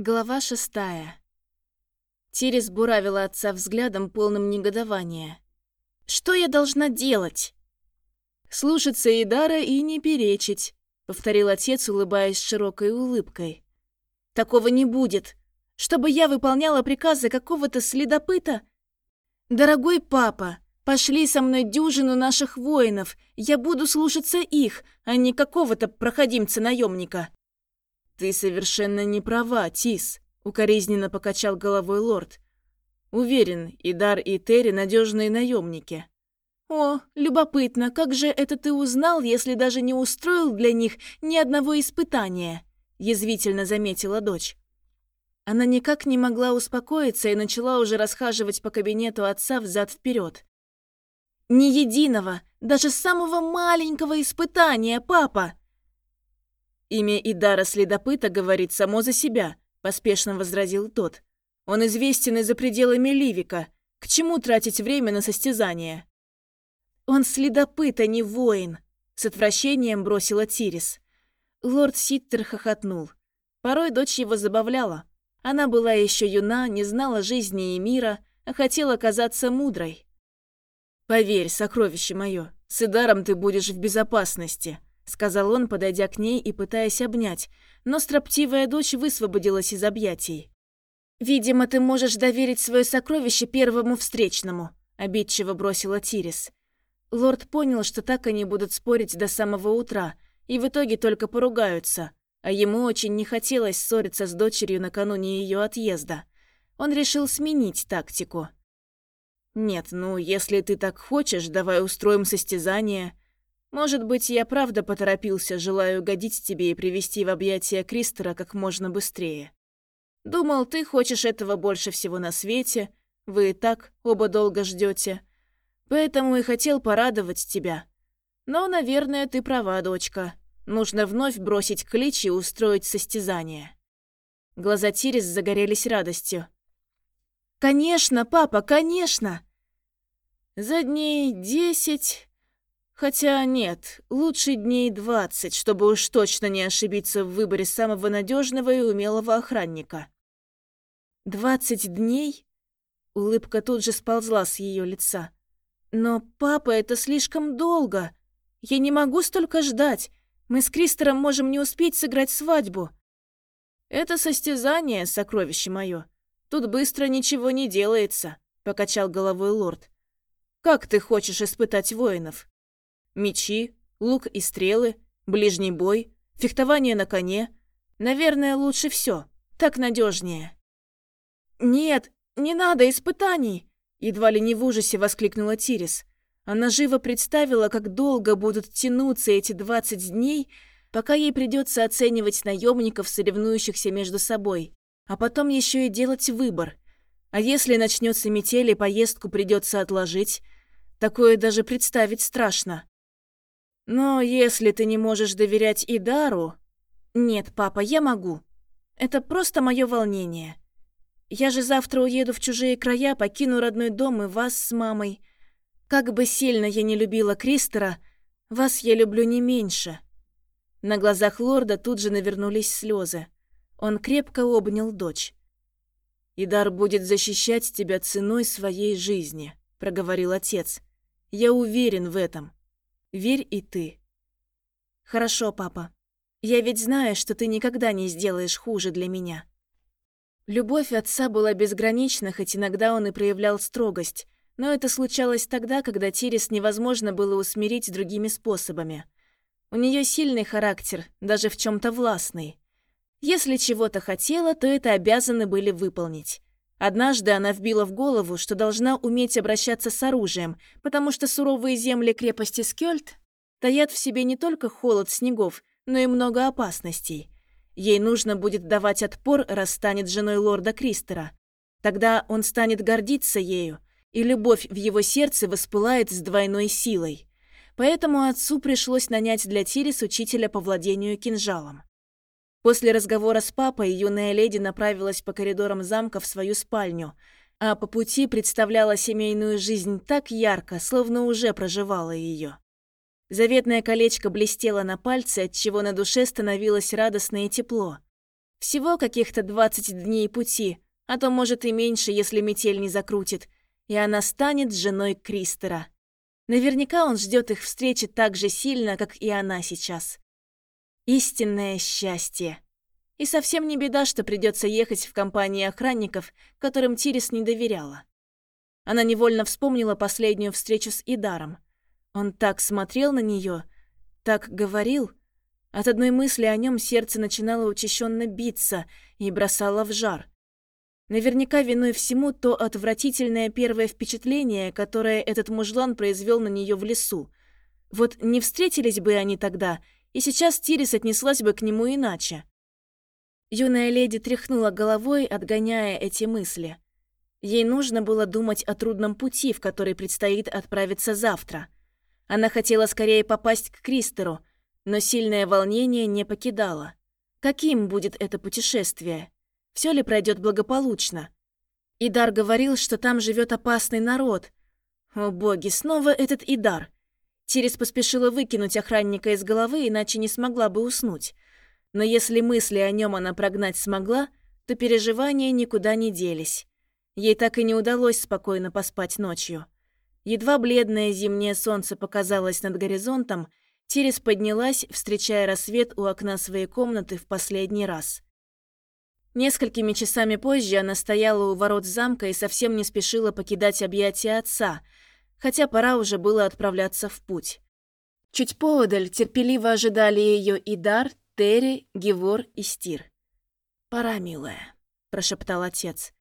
Глава шестая. Тирис буравила отца взглядом, полным негодования. «Что я должна делать?» «Слушаться Идара и не перечить», — повторил отец, улыбаясь широкой улыбкой. «Такого не будет. Чтобы я выполняла приказы какого-то следопыта? Дорогой папа, пошли со мной дюжину наших воинов. Я буду слушаться их, а не какого-то проходимца-наемника». «Ты совершенно не права, Тис», — укоризненно покачал головой лорд. «Уверен, Идар и Терри надежные наемники». «О, любопытно, как же это ты узнал, если даже не устроил для них ни одного испытания?» — язвительно заметила дочь. Она никак не могла успокоиться и начала уже расхаживать по кабинету отца взад вперед. «Ни единого, даже самого маленького испытания, папа!» «Имя Идара Следопыта говорит само за себя», — поспешно возразил тот. «Он известен и за пределами Ливика. К чему тратить время на состязание?» «Он следопыт, а не воин», — с отвращением бросила Тирис. Лорд Ситтер хохотнул. Порой дочь его забавляла. Она была еще юна, не знала жизни и мира, а хотела казаться мудрой. «Поверь, сокровище мое, с Идаром ты будешь в безопасности», сказал он, подойдя к ней и пытаясь обнять, но строптивая дочь высвободилась из объятий. «Видимо, ты можешь доверить свое сокровище первому встречному», обидчиво бросила Тирис. Лорд понял, что так они будут спорить до самого утра, и в итоге только поругаются, а ему очень не хотелось ссориться с дочерью накануне ее отъезда. Он решил сменить тактику. «Нет, ну, если ты так хочешь, давай устроим состязание. Может быть, я правда поторопился, желая угодить тебе и привести в объятия Кристера как можно быстрее. Думал, ты хочешь этого больше всего на свете, вы и так оба долго ждете. Поэтому и хотел порадовать тебя. Но, наверное, ты права, дочка. Нужно вновь бросить клич и устроить состязание». Глаза Тирис загорелись радостью. «Конечно, папа, конечно!» «За дней десять Хотя нет, лучше дней двадцать, чтобы уж точно не ошибиться в выборе самого надежного и умелого охранника. «Двадцать дней?» Улыбка тут же сползла с ее лица. «Но, папа, это слишком долго. Я не могу столько ждать. Мы с Кристером можем не успеть сыграть свадьбу». «Это состязание, сокровище мое. Тут быстро ничего не делается», — покачал головой лорд. «Как ты хочешь испытать воинов? Мечи, лук и стрелы, ближний бой, фехтование на коне. Наверное, лучше все. Так надежнее. «Нет, не надо испытаний!» Едва ли не в ужасе воскликнула Тирис. Она живо представила, как долго будут тянуться эти двадцать дней, пока ей придется оценивать наемников, соревнующихся между собой, а потом еще и делать выбор. А если начнется метель и поездку придется отложить, такое даже представить страшно. Но если ты не можешь доверять Идару... Нет, папа, я могу. Это просто мое волнение. Я же завтра уеду в чужие края, покину родной дом и вас с мамой. Как бы сильно я не любила Кристера, вас я люблю не меньше. На глазах лорда тут же навернулись слезы. Он крепко обнял дочь. «Идар будет защищать тебя ценой своей жизни», — проговорил отец. «Я уверен в этом. Верь и ты. Хорошо, папа. Я ведь знаю, что ты никогда не сделаешь хуже для меня. Любовь отца была безгранична, хоть иногда он и проявлял строгость, но это случалось тогда, когда Тирис невозможно было усмирить другими способами. У нее сильный характер, даже в чем то властный. Если чего-то хотела, то это обязаны были выполнить. Однажды она вбила в голову, что должна уметь обращаться с оружием, потому что суровые земли крепости Скёльт таят в себе не только холод снегов, но и много опасностей. Ей нужно будет давать отпор, раз станет женой лорда Кристера. Тогда он станет гордиться ею, и любовь в его сердце воспылает с двойной силой. Поэтому отцу пришлось нанять для Тирис учителя по владению кинжалом. После разговора с папой юная леди направилась по коридорам замка в свою спальню, а по пути представляла семейную жизнь так ярко, словно уже проживала ее. Заветное колечко блестело на пальце, отчего на душе становилось радостно и тепло. Всего каких-то 20 дней пути, а то, может, и меньше, если метель не закрутит, и она станет женой Кристера. Наверняка он ждет их встречи так же сильно, как и она сейчас. Истинное счастье. И совсем не беда, что придется ехать в компании охранников, которым Тирис не доверяла. Она невольно вспомнила последнюю встречу с Идаром. Он так смотрел на нее, так говорил. От одной мысли о нем сердце начинало учащенно биться и бросало в жар. Наверняка виной всему то отвратительное первое впечатление, которое этот мужлан произвел на нее в лесу. Вот не встретились бы они тогда, и сейчас Тирис отнеслась бы к нему иначе. Юная леди тряхнула головой, отгоняя эти мысли. Ей нужно было думать о трудном пути, в который предстоит отправиться завтра. Она хотела скорее попасть к Кристеру, но сильное волнение не покидало. Каким будет это путешествие? Все ли пройдет благополучно? Идар говорил, что там живет опасный народ. О боги, снова этот Идар. Тирис поспешила выкинуть охранника из головы, иначе не смогла бы уснуть. Но если мысли о нем она прогнать смогла, то переживания никуда не делись. Ей так и не удалось спокойно поспать ночью. Едва бледное зимнее солнце показалось над горизонтом, Тирис поднялась, встречая рассвет у окна своей комнаты в последний раз. Несколькими часами позже она стояла у ворот замка и совсем не спешила покидать объятия отца, хотя пора уже было отправляться в путь. Чуть поодаль терпеливо ожидали ее и Дар, Терри, Гевор и Стир. «Пора, милая», – прошептал отец.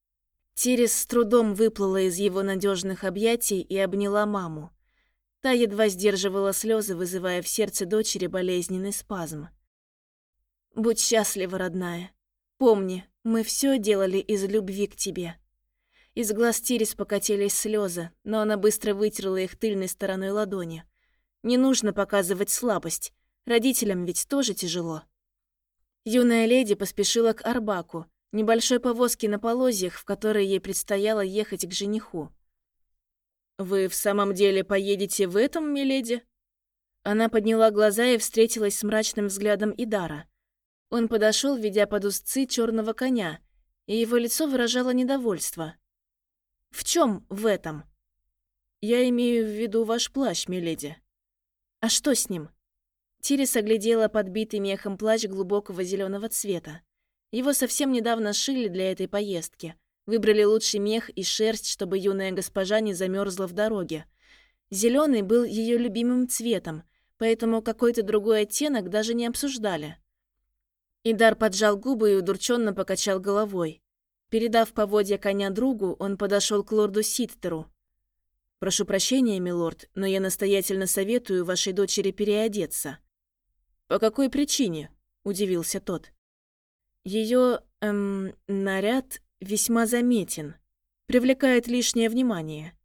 Тирис с трудом выплыла из его надежных объятий и обняла маму. Та едва сдерживала слезы, вызывая в сердце дочери болезненный спазм. «Будь счастлива, родная. Помни, мы все делали из любви к тебе». Из глаз Тирис покатились слезы, но она быстро вытерла их тыльной стороной ладони. Не нужно показывать слабость. Родителям ведь тоже тяжело. Юная леди поспешила к Арбаку, небольшой повозки на полозьях, в которой ей предстояло ехать к жениху. «Вы в самом деле поедете в этом, миледи?» Она подняла глаза и встретилась с мрачным взглядом Идара. Он подошел, ведя под узцы черного коня, и его лицо выражало недовольство. «В чем в этом?» «Я имею в виду ваш плащ, миледи». «А что с ним?» Тирис оглядела подбитый мехом плащ глубокого зеленого цвета. Его совсем недавно шили для этой поездки. Выбрали лучший мех и шерсть, чтобы юная госпожа не замерзла в дороге. Зеленый был ее любимым цветом, поэтому какой-то другой оттенок даже не обсуждали. Идар поджал губы и удурченно покачал головой. Передав поводья коня другу, он подошел к лорду Ситтеру. «Прошу прощения, милорд, но я настоятельно советую вашей дочери переодеться». «По какой причине?» – удивился тот. Ее эм, наряд весьма заметен, привлекает лишнее внимание.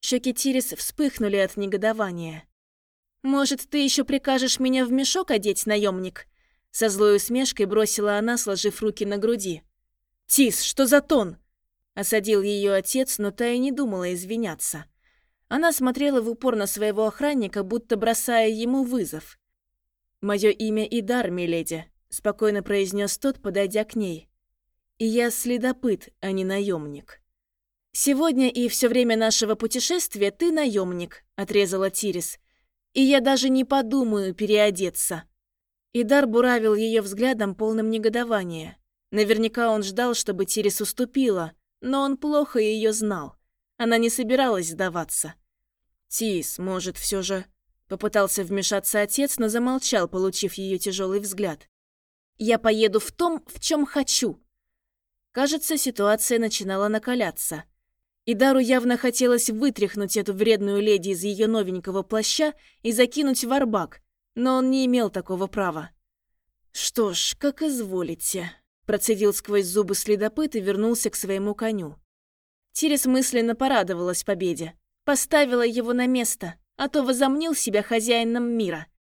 Щеки Тирис вспыхнули от негодования. «Может, ты еще прикажешь меня в мешок одеть, наемник? Со злой усмешкой бросила она, сложив руки на груди. «Тис, что за тон?» Осадил ее отец, но та и не думала извиняться. Она смотрела в упор на своего охранника, будто бросая ему вызов. «Мое имя Идар, миледи», спокойно произнес тот, подойдя к ней. И я следопыт, а не наемник. Сегодня и все время нашего путешествия ты наемник, отрезала Тирис. И я даже не подумаю переодеться. Идар буравил ее взглядом полным негодования. Наверняка он ждал, чтобы Тирис уступила, но он плохо ее знал. Она не собиралась сдаваться. «Тис, может, все же...» Попытался вмешаться отец, но замолчал, получив ее тяжелый взгляд. Я поеду в том, в чем хочу. Кажется, ситуация начинала накаляться. И Дару явно хотелось вытряхнуть эту вредную леди из ее новенького плаща и закинуть в арбак, но он не имел такого права. «Что ж, как изволите», – процедил сквозь зубы следопыт и вернулся к своему коню. Тирис мысленно порадовалась победе. Поставила его на место, а то возомнил себя хозяином мира –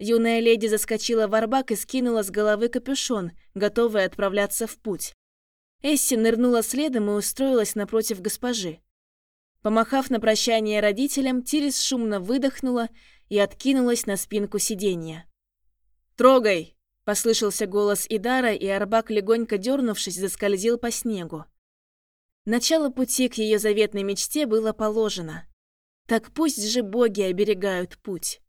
Юная леди заскочила в арбак и скинула с головы капюшон, готовая отправляться в путь. Эсси нырнула следом и устроилась напротив госпожи. Помахав на прощание родителям, Тирис шумно выдохнула и откинулась на спинку сиденья. «Трогай!» – Послышался голос Идара, и Арбак, легонько дернувшись, заскользил по снегу. Начало пути к ее заветной мечте было положено. Так пусть же боги оберегают путь.